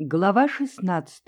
Глава 16.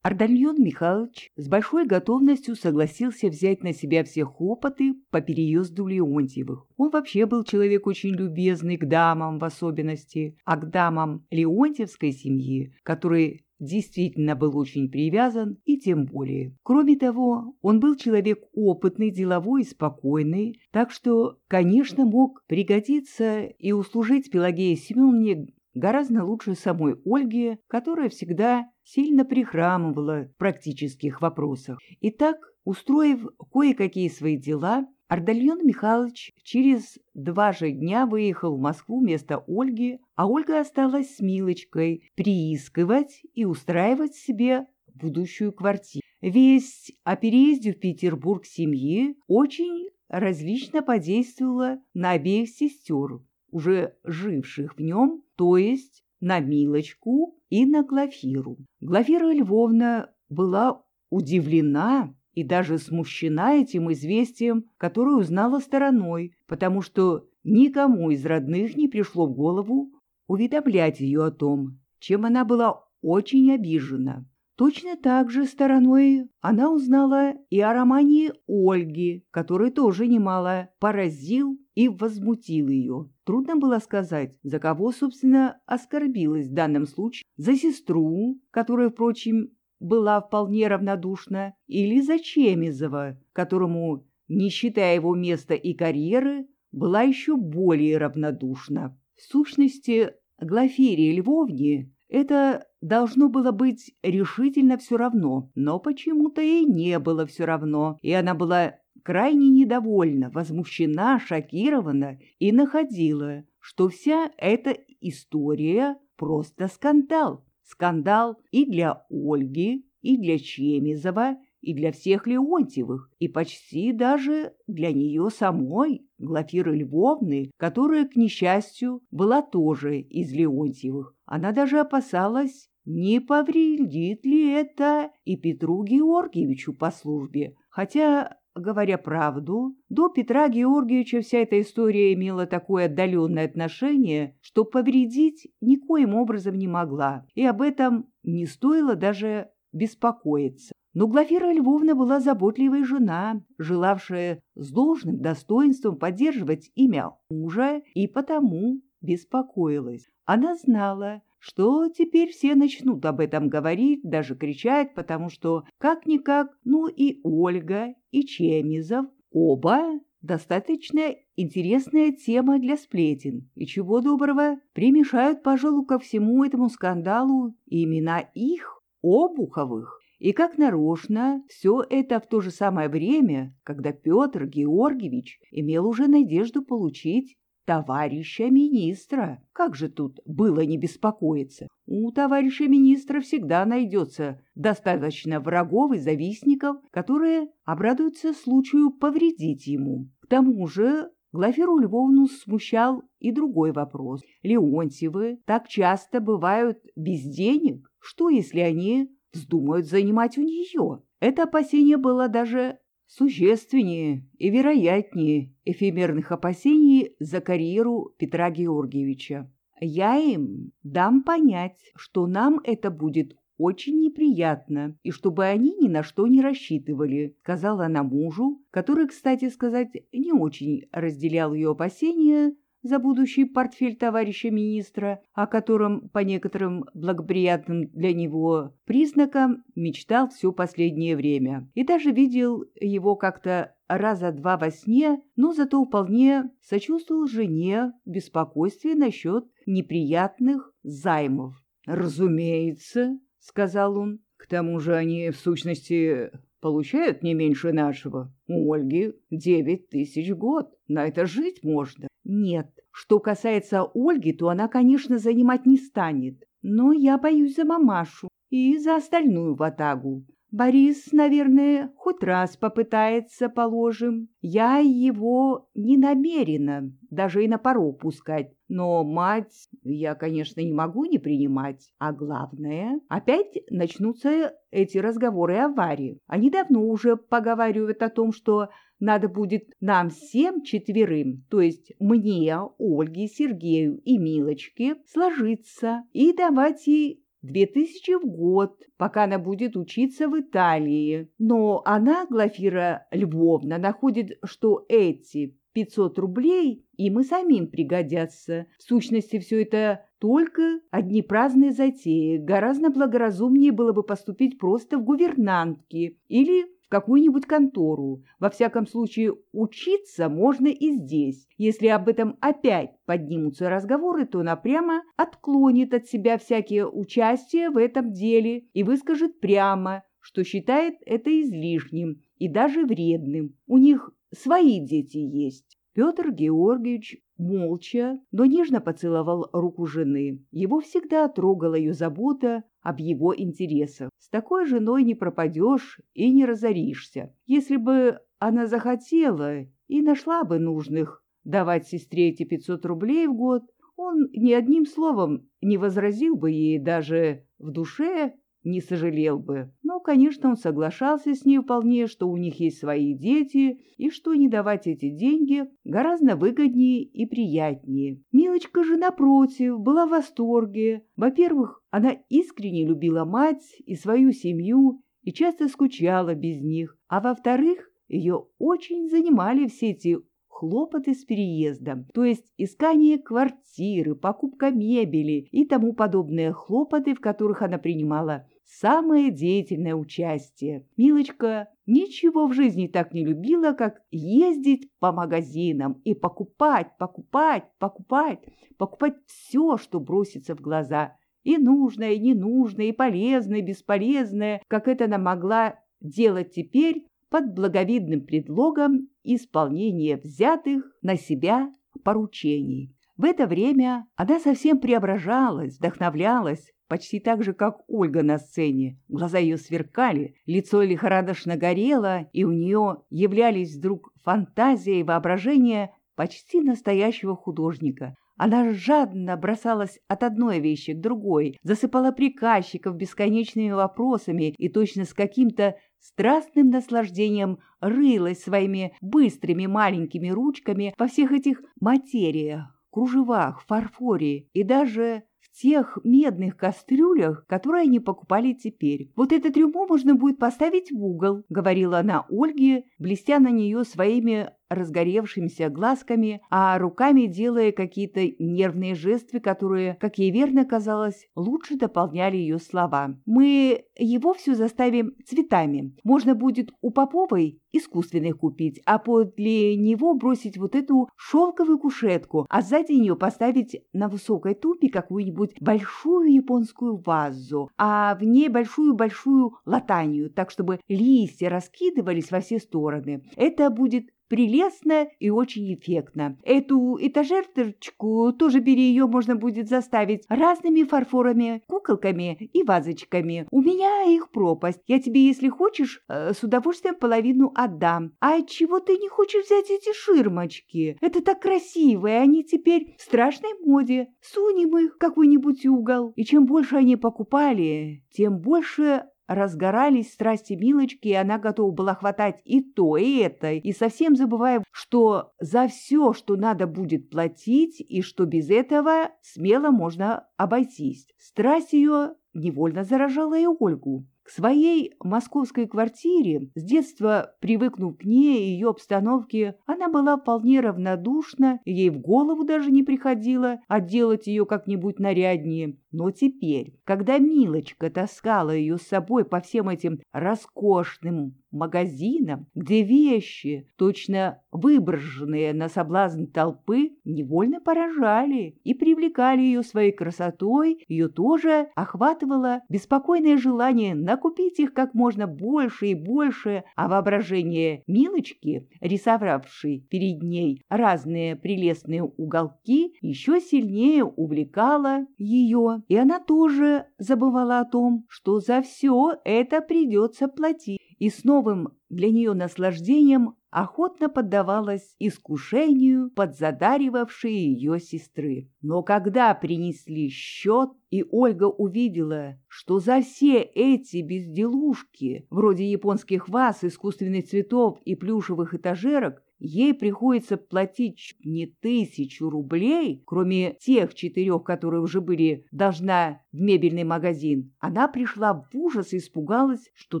Ардальон Михайлович с большой готовностью согласился взять на себя все хлопоты по переезду Леонтьевых. Он вообще был человек очень любезный к дамам в особенности, а к дамам Леонтьевской семьи, который действительно был очень привязан и тем более. Кроме того, он был человек опытный, деловой и спокойный, так что, конечно, мог пригодиться и услужить Пелагее Семеновне гораздо лучше самой Ольги, которая всегда сильно прихрамывала в практических вопросах. Итак, устроив кое-какие свои дела, Ардальон Михайлович через два же дня выехал в Москву вместо Ольги, а Ольга осталась с Милочкой приискивать и устраивать себе будущую квартиру. Весть о переезде в Петербург семьи очень различно подействовала на обеих сестер, уже живших в нем, то есть на Милочку и на Глафиру. Глафира Львовна была удивлена и даже смущена этим известием, которое узнала стороной, потому что никому из родных не пришло в голову уведомлять ее о том, чем она была очень обижена. Точно так же стороной она узнала и о романе Ольги, который тоже немало поразил и возмутил ее. Трудно было сказать, за кого, собственно, оскорбилась в данном случае, за сестру, которая, впрочем, была вполне равнодушна, или за Чемизова, которому, не считая его места и карьеры, была еще более равнодушна. В сущности, Глафире Львовне это должно было быть решительно все равно, но почему-то ей не было все равно, и она была крайне недовольна, возмущена, шокирована и находила, что вся эта история просто скандал. Скандал и для Ольги, и для Чемизова, и для всех Леонтьевых, и почти даже для нее самой, Глафиры Львовны, которая, к несчастью, была тоже из Леонтьевых. Она даже опасалась, не повредит ли это и Петру Георгиевичу по службе, хотя Говоря правду, до Петра Георгиевича вся эта история имела такое отдаленное отношение, что повредить никоим образом не могла, и об этом не стоило даже беспокоиться. Но Глафира Львовна была заботливой жена, желавшая с должным достоинством поддерживать имя мужа, и потому беспокоилась. Она знала, что теперь все начнут об этом говорить, даже кричать, потому что, как-никак, ну и Ольга, и Чемизов, оба достаточно интересная тема для сплетен, и чего доброго, примешают, пожалуй, ко всему этому скандалу имена их, Обуховых. И как нарочно, все это в то же самое время, когда Петр Георгиевич имел уже надежду получить товарища министра. Как же тут было не беспокоиться? У товарища министра всегда найдется достаточно врагов и завистников, которые обрадуются случаю повредить ему. К тому же Глафиру Львовну смущал и другой вопрос. Леонтьевы так часто бывают без денег, что если они вздумают занимать у нее. Это опасение было даже существеннее и вероятнее эфемерных опасений за карьеру Петра Георгиевича. Я им дам понять, что нам это будет очень неприятно, и чтобы они ни на что не рассчитывали, сказала она мужу, который, кстати сказать, не очень разделял ее опасения, за будущий портфель товарища министра, о котором по некоторым благоприятным для него признакам мечтал все последнее время. И даже видел его как-то раза два во сне, но зато вполне сочувствовал жене беспокойстве насчет неприятных займов. «Разумеется», — сказал он, — «к тому же они, в сущности, получают не меньше нашего. У Ольги девять тысяч год. На это жить можно. Нет, что касается Ольги, то она, конечно, занимать не станет. Но я боюсь за мамашу и за остальную ватагу. Борис, наверное, хоть раз попытается, положим. Я его не намерена даже и на порог пускать. Но мать я, конечно, не могу не принимать. А главное, опять начнутся эти разговоры о Варе. Они давно уже поговаривают о том, что надо будет нам всем четверым, то есть мне, Ольге, Сергею и Милочке, сложиться и давать ей две тысячи в год, пока она будет учиться в Италии. Но она, Глафира Львовна, находит, что эти 500 рублей им и самим пригодятся. В сущности, все это только одни праздные затеи. Гораздо благоразумнее было бы поступить просто в гувернантки или в какую-нибудь контору. Во всяком случае, учиться можно и здесь. Если об этом опять поднимутся разговоры, то она прямо отклонит от себя всякие участия в этом деле и выскажет прямо, что считает это излишним и даже вредным. У них свои дети есть. Петр Георгиевич молча, но нежно поцеловал руку жены. Его всегда трогала ее забота об его интересах. С такой женой не пропадешь и не разоришься. Если бы она захотела и нашла бы нужных давать сестре эти 500 рублей в год, он ни одним словом не возразил бы ей даже в душе не сожалел бы. Но, конечно, он соглашался с ней вполне, что у них есть свои дети, и что не давать эти деньги гораздо выгоднее и приятнее. Милочка же, напротив, была в восторге. Во-первых, она искренне любила мать и свою семью и часто скучала без них. А во-вторых, ее очень занимали все эти хлопоты с переездом, то есть искание квартиры, покупка мебели и тому подобные хлопоты, в которых она принимала самое деятельное участие. Милочка ничего в жизни так не любила, как ездить по магазинам и покупать, покупать, покупать, покупать все, что бросится в глаза. И нужное, и ненужное, и полезное, и бесполезное, как это она могла делать теперь под благовидным предлогом исполнения взятых на себя поручений. В это время она совсем преображалась, вдохновлялась, почти так же, как Ольга на сцене. Глаза ее сверкали, лицо лихорадочно горело, и у нее являлись вдруг фантазия и воображение почти настоящего художника. Она жадно бросалась от одной вещи к другой, засыпала приказчиков бесконечными вопросами и точно с каким-то страстным наслаждением рылась своими быстрыми маленькими ручками во всех этих материях, кружевах, фарфоре и даже тех медных кастрюлях, которые они покупали теперь. «Вот это трюмо можно будет поставить в угол», — говорила она Ольге, блестя на нее своими разгоревшимися глазками, а руками делая какие-то нервные жесты, которые, как ей верно казалось, лучше дополняли ее слова. «Мы его все заставим цветами. Можно будет у Поповой искусственных купить, а подле него бросить вот эту шелковую кушетку, а сзади нее поставить на высокой тупе какую-нибудь большую японскую вазу, а в ней большую-большую латанию, так чтобы листья раскидывались во все стороны. Это будет прелестно и очень эффектно. Эту этажерочку тоже бери, ее можно будет заставить разными фарфорами, куколками и вазочками. У меня их пропасть. Я тебе, если хочешь, э, с удовольствием половину отдам. А чего ты не хочешь взять эти ширмочки? Это так красиво, и они теперь в страшной моде. Сунем их в какой-нибудь угол. И чем больше они покупали, тем больше разгорались страсти Милочки, и она готова была хватать и то, и это, и совсем забывая, что за все, что надо будет платить, и что без этого смело можно обойтись. Страсть ее невольно заражала и Ольгу. К своей московской квартире, с детства привыкнув к ней и ее обстановке, она была вполне равнодушна, ей в голову даже не приходило отделать ее как-нибудь наряднее. Но теперь, когда Милочка таскала ее с собой по всем этим роскошным магазинам, где вещи, точно выброшенные на соблазн толпы, невольно поражали и привлекали ее своей красотой, ее тоже охватывало беспокойное желание накупить их как можно больше и больше, а воображение Милочки, рисовавшей перед ней разные прелестные уголки, еще сильнее увлекало ее, и она тоже забывала о том, что за все это придется платить и с новым для нее наслаждением охотно поддавалась искушению подзадаривавшей ее сестры. Но когда принесли счет, и Ольга увидела, что за все эти безделушки, вроде японских ваз, искусственных цветов и плюшевых этажерок, ей приходится платить не тысячу рублей, кроме тех четырех, которые уже были должна в мебельный магазин, она пришла в ужас и испугалась, что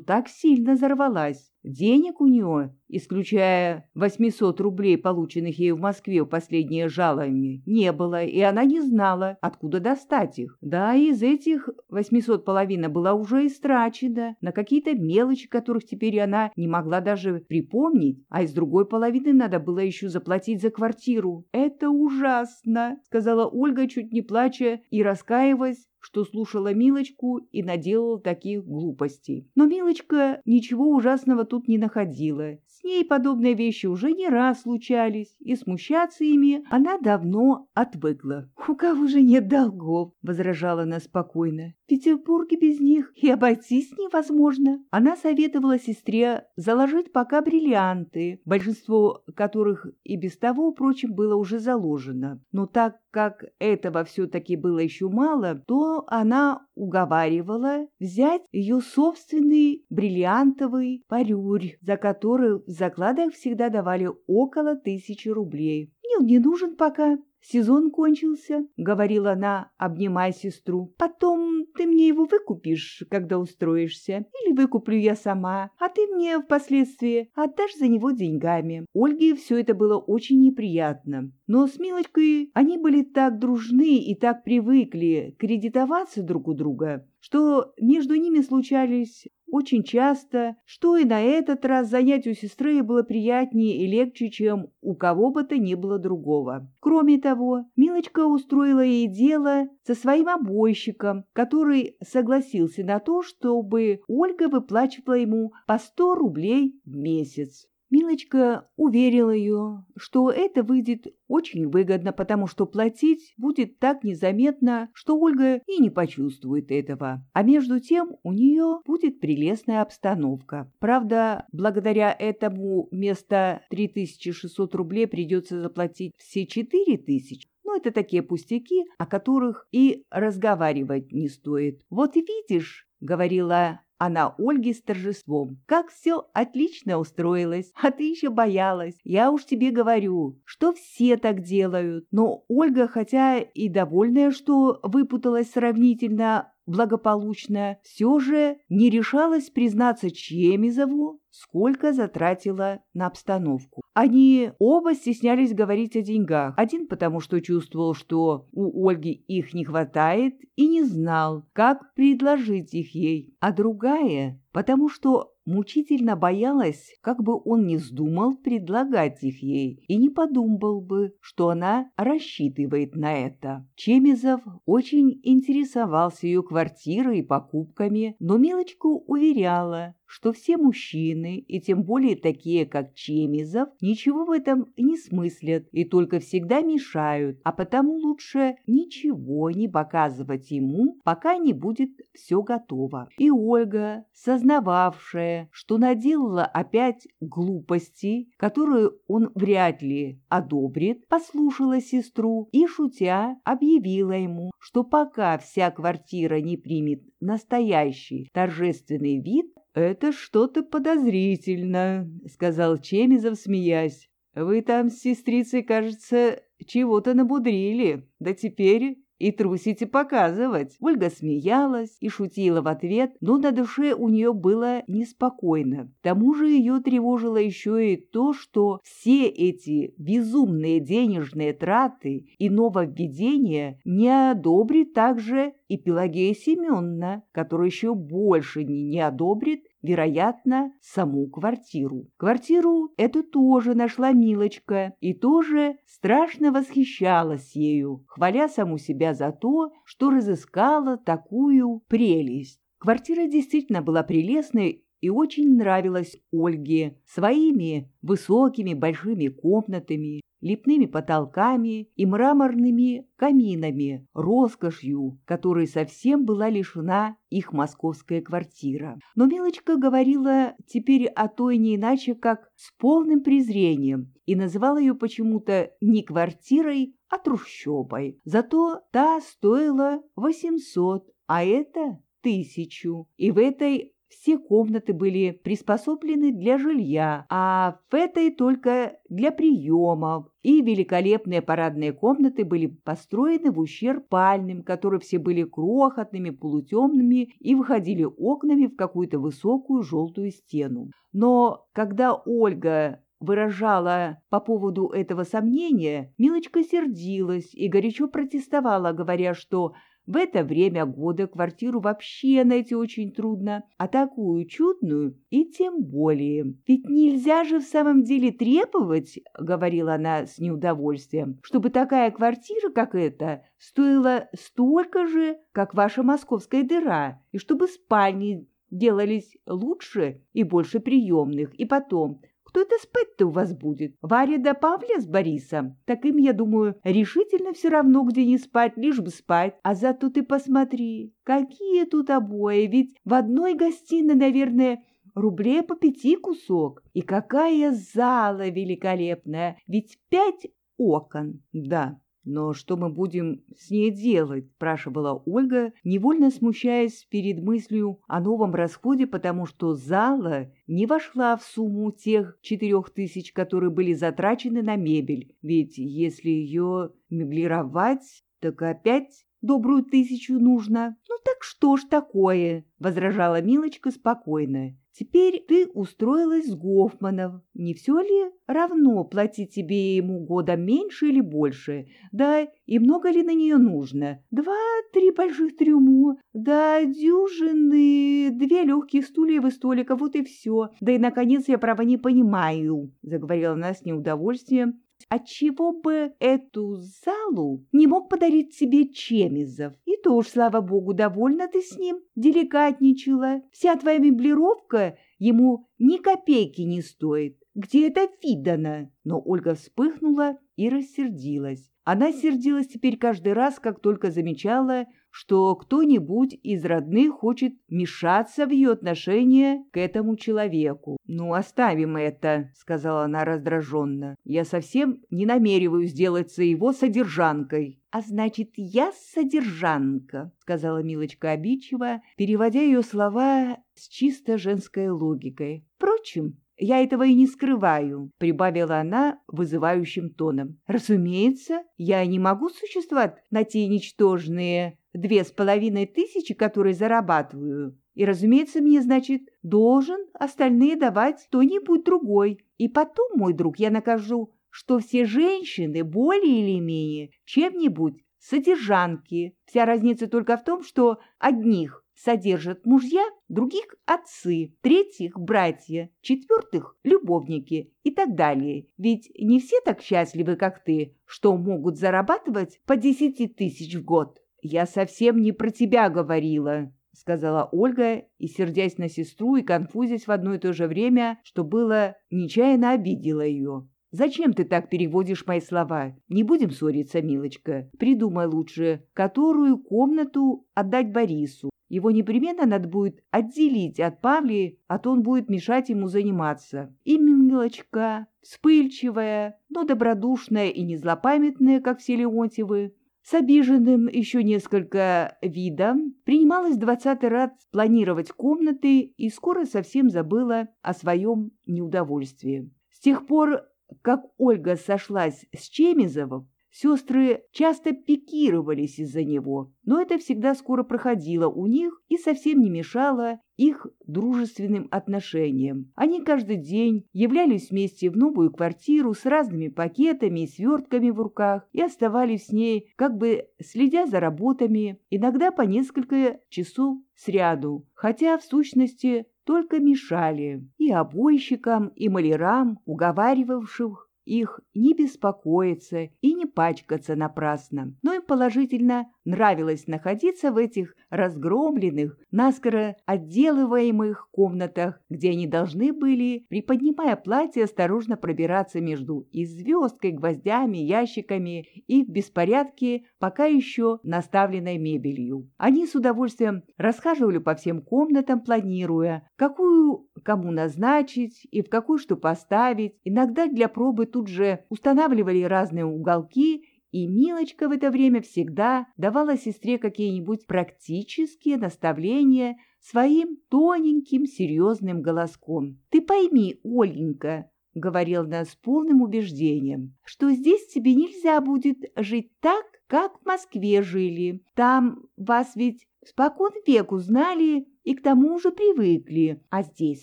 так сильно взорвалась. Денег у нее, исключая 800 рублей, полученных ею в Москве в последнее жалование, не было, и она не знала, откуда достать их. Да, из этих 800 половина была уже истрачена на какие-то мелочи, которых теперь она не могла даже припомнить, а из другой половины надо было еще заплатить за квартиру. «Это ужасно», — сказала Ольга, чуть не плача и раскаиваясь, что слушала Милочку и наделала таких глупостей. Но Милочка ничего ужасного тут не находила. Ней подобные вещи уже не раз случались, и смущаться ими она давно отвыкла. «У кого же нет долгов?» — возражала она спокойно. «В Петербурге без них и обойтись невозможно». Она советовала сестре заложить пока бриллианты, большинство которых и без того, впрочем, было уже заложено. Но так как этого все-таки было еще мало, то она уговаривала взять ее собственный бриллиантовый парюрь, за который в закладах всегда давали около тысячи рублей. Мне он не нужен пока, Сезон кончился, — говорила она, обнимая сестру. Потом ты мне его выкупишь, когда устроишься, или выкуплю я сама, а ты мне впоследствии отдашь за него деньгами. Ольге все это было очень неприятно. Но с Милочкой они были так дружны и так привыкли кредитоваться друг у друга, что между ними случались очень часто, что и на этот раз занять у сестры было приятнее и легче, чем у кого бы то ни было другого. Кроме того, Милочка устроила ей дело со своим обойщиком, который согласился на то, чтобы Ольга выплачивала ему по 100 рублей в месяц. Милочка уверила ее, что это выйдет очень выгодно, потому что платить будет так незаметно, что Ольга и не почувствует этого. А между тем у нее будет прелестная обстановка. Правда, благодаря этому вместо 3600 рублей придется заплатить все 4000, но это такие пустяки, о которых и разговаривать не стоит. «Вот видишь», — говорила она Ольге с торжеством. «Как все отлично устроилось, а ты еще боялась. Я уж тебе говорю, что все так делают». Но Ольга, хотя и довольная, что выпуталась сравнительно благополучно, все же не решалась признаться Чемизову, сколько затратила на обстановку. Они оба стеснялись говорить о деньгах. Один потому, что чувствовал, что у Ольги их не хватает, и не знал, как предложить их ей. А другая потому что мучительно боялась, как бы он не вздумал предлагать их ей и не подумал бы, что она рассчитывает на это. Чемизов очень интересовался ее квартирой и покупками, но Милочку уверяла, что все мужчины, и тем более такие, как Чемизов, ничего в этом не смыслят и только всегда мешают, а потому лучше ничего не показывать ему, пока не будет все готово. И Ольга, сознававшая, что наделала опять глупости, которую он вряд ли одобрит, послушала сестру и, шутя, объявила ему, что пока вся квартира не примет настоящий торжественный вид, «Это что-то подозрительно», — сказал Чемизов, смеясь. «Вы там с сестрицей, кажется, чего-то набудрили. Да теперь и трусите показывать. Ольга смеялась и шутила в ответ, но на душе у нее было неспокойно. К тому же ее тревожило еще и то, что все эти безумные денежные траты и нововведения не одобрит также и Пелагея Семеновна, которая еще больше не, не одобрит вероятно, саму квартиру. Квартиру эту тоже нашла Милочка и тоже страшно восхищалась ею, хваля саму себя за то, что разыскала такую прелесть. Квартира действительно была прелестной и очень нравилась Ольге своими высокими большими комнатами, лепными потолками и мраморными каминами, роскошью, которой совсем была лишена их московская квартира. Но Милочка говорила теперь о той не иначе, как с полным презрением, и называла ее почему-то не квартирой, а трущобой. Зато та стоила 800, а это тысячу. И в этой все комнаты были приспособлены для жилья, а в этой только для приемов, и великолепные парадные комнаты были построены в ущерб пальным, которые все были крохотными, полутемными и выходили окнами в какую-то высокую желтую стену. Но когда Ольга выражала по поводу этого сомнения, Милочка сердилась и горячо протестовала, говоря, что в это время года квартиру вообще найти очень трудно, а такую чудную и тем более. Ведь нельзя же в самом деле требовать, говорила она с неудовольствием, чтобы такая квартира, как эта, стоила столько же, как ваша московская дыра, и чтобы спальни делались лучше и больше приемных. И потом, кто это спать-то у вас будет? Варя да Павля с Борисом? Так им, я думаю, решительно все равно, где не спать, лишь бы спать. А зато ты посмотри, какие тут обои, ведь в одной гостиной, наверное, рублей по пяти кусок. И какая зала великолепная, ведь пять окон, да. «Но что мы будем с ней делать?» – спрашивала Ольга, невольно смущаясь перед мыслью о новом расходе, потому что зала не вошла в сумму тех четырех тысяч, которые были затрачены на мебель. Ведь если ее меблировать, так опять добрую тысячу нужно. Ну так что ж такое, — возражала Милочка спокойно. Теперь ты устроилась с Гофманом. Не все ли равно платить тебе ему года меньше или больше? Да и много ли на нее нужно? Два-три больших трюму, да дюжины, две легких стулья и столика, вот и все. Да и, наконец, я право не понимаю, — заговорила она с неудовольствием, Отчего бы эту залу не мог подарить себе Чемизов? И то уж, слава богу, довольна ты с ним, деликатничала. Вся твоя меблировка ему ни копейки не стоит. Где это видано? Но Ольга вспыхнула и рассердилась. Она сердилась теперь каждый раз, как только замечала, что кто-нибудь из родных хочет мешаться в ее отношения к этому человеку. «Ну, оставим это», — сказала она раздраженно. «Я совсем не намереваюсь сделаться его содержанкой». «А значит, я содержанка», — сказала Милочка обидчиво, переводя ее слова с чисто женской логикой. «Впрочем, «Я этого и не скрываю», — прибавила она вызывающим тоном. «Разумеется, я не могу существовать на те ничтожные две с половиной тысячи, которые зарабатываю. И, разумеется, мне, значит, должен остальные давать кто-нибудь другой. И потом, мой друг, я накажу, что все женщины более или менее чем-нибудь содержанки. Вся разница только в том, что одних содержат мужья, других – отцы, третьих – братья, четвертых – любовники и так далее. Ведь не все так счастливы, как ты, что могут зарабатывать по десяти тысяч в год. Я совсем не про тебя говорила, — сказала Ольга, и, сердясь на сестру и конфузясь в одно и то же время, что было, нечаянно обидела ее. Зачем ты так переводишь мои слова? Не будем ссориться, милочка. Придумай лучше, которую комнату отдать Борису. Его непременно надо будет отделить от Павли, а то он будет мешать ему заниматься. И милочка, вспыльчивая, но добродушная и не злопамятная, как все Леонтьевы, с обиженным еще несколько видом принималась двадцатый раз планировать комнаты и скоро совсем забыла о своем неудовольствии. С тех пор как Ольга сошлась с Чемизовым, сестры часто пикировались из-за него, но это всегда скоро проходило у них и совсем не мешало их дружественным отношениям. Они каждый день являлись вместе в новую квартиру с разными пакетами и свертками в руках и оставались с ней, как бы следя за работами, иногда по несколько часов сряду, хотя в сущности только мешали и обойщикам, и малярам, уговаривавших их не беспокоиться и не пачкаться напрасно. Но им положительно нравилось находиться в этих разгромленных, наскоро отделываемых комнатах, где они должны были, приподнимая платье, осторожно пробираться между и звездкой, гвоздями, ящиками и в беспорядке пока еще наставленной мебелью. Они с удовольствием расхаживали по всем комнатам, планируя, какую кому назначить и в какую что поставить. Иногда для пробы тут же устанавливали разные уголки и Милочка в это время всегда давала сестре какие-нибудь практические наставления своим тоненьким серьезным голоском. «Ты пойми, Оленька, — говорил она с полным убеждением, — что здесь тебе нельзя будет жить так, как в Москве жили. Там вас ведь спокон веку знали и к тому же привыкли. А здесь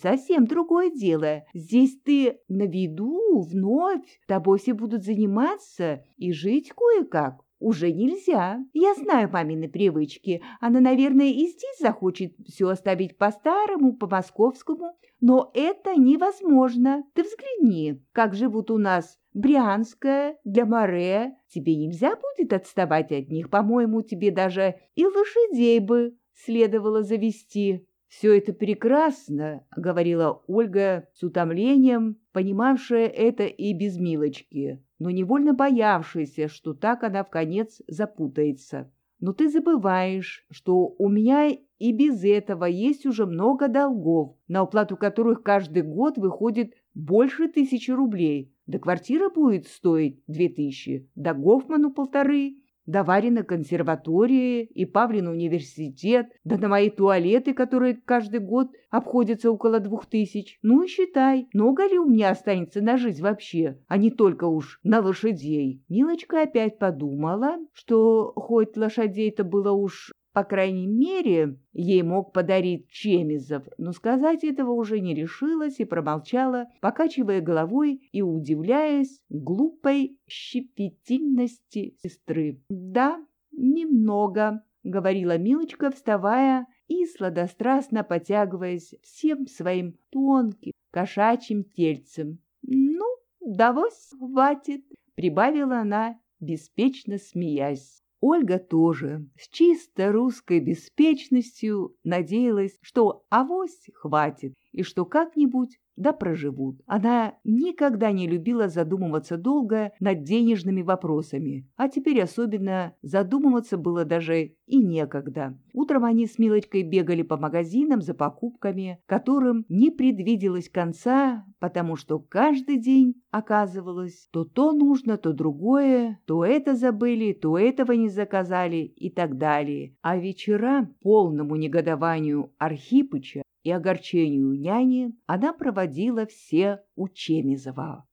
совсем другое дело. Здесь ты на виду вновь, тобой все будут заниматься и жить кое-как. Уже нельзя. Я знаю мамины привычки. Она, наверное, и здесь захочет все оставить по-старому, по-московскому. Но это невозможно. Ты взгляни, как живут у нас Брянская, для Море. Тебе нельзя будет отставать от них. По-моему, тебе даже и лошадей бы следовало завести. «Все это прекрасно», — говорила Ольга с утомлением, понимавшая это и без Милочки, но невольно боявшаяся, что так она в конец запутается. «Но ты забываешь, что у меня и без этого есть уже много долгов, на уплату которых каждый год выходит больше тысячи рублей. Да квартира будет стоить две тысячи, да Гофману полторы, да Варина консерватория и Павлин университет, да на мои туалеты, которые каждый год обходятся около двух тысяч. Ну и считай, много ли у меня останется на жизнь вообще, а не только уж на лошадей. Милочка опять подумала, что хоть лошадей-то было уж по крайней мере, ей мог подарить Чемизов, но сказать этого уже не решилась и промолчала, покачивая головой и удивляясь глупой щепетильности сестры. «Да, немного», — говорила Милочка, вставая и сладострастно потягиваясь всем своим тонким кошачьим тельцем. «Ну, давось хватит», — прибавила она, беспечно смеясь. Ольга тоже с чисто русской беспечностью надеялась, что авось хватит и что как-нибудь да проживут. Она никогда не любила задумываться долго над денежными вопросами, а теперь особенно задумываться было даже и некогда. Утром они с Милочкой бегали по магазинам за покупками, которым не предвиделось конца, потому что каждый день оказывалось то то нужно, то другое, то это забыли, то этого не заказали и так далее. А вечера полному негодованию Архипыча и огорчению няни она проводила все у Чемизова.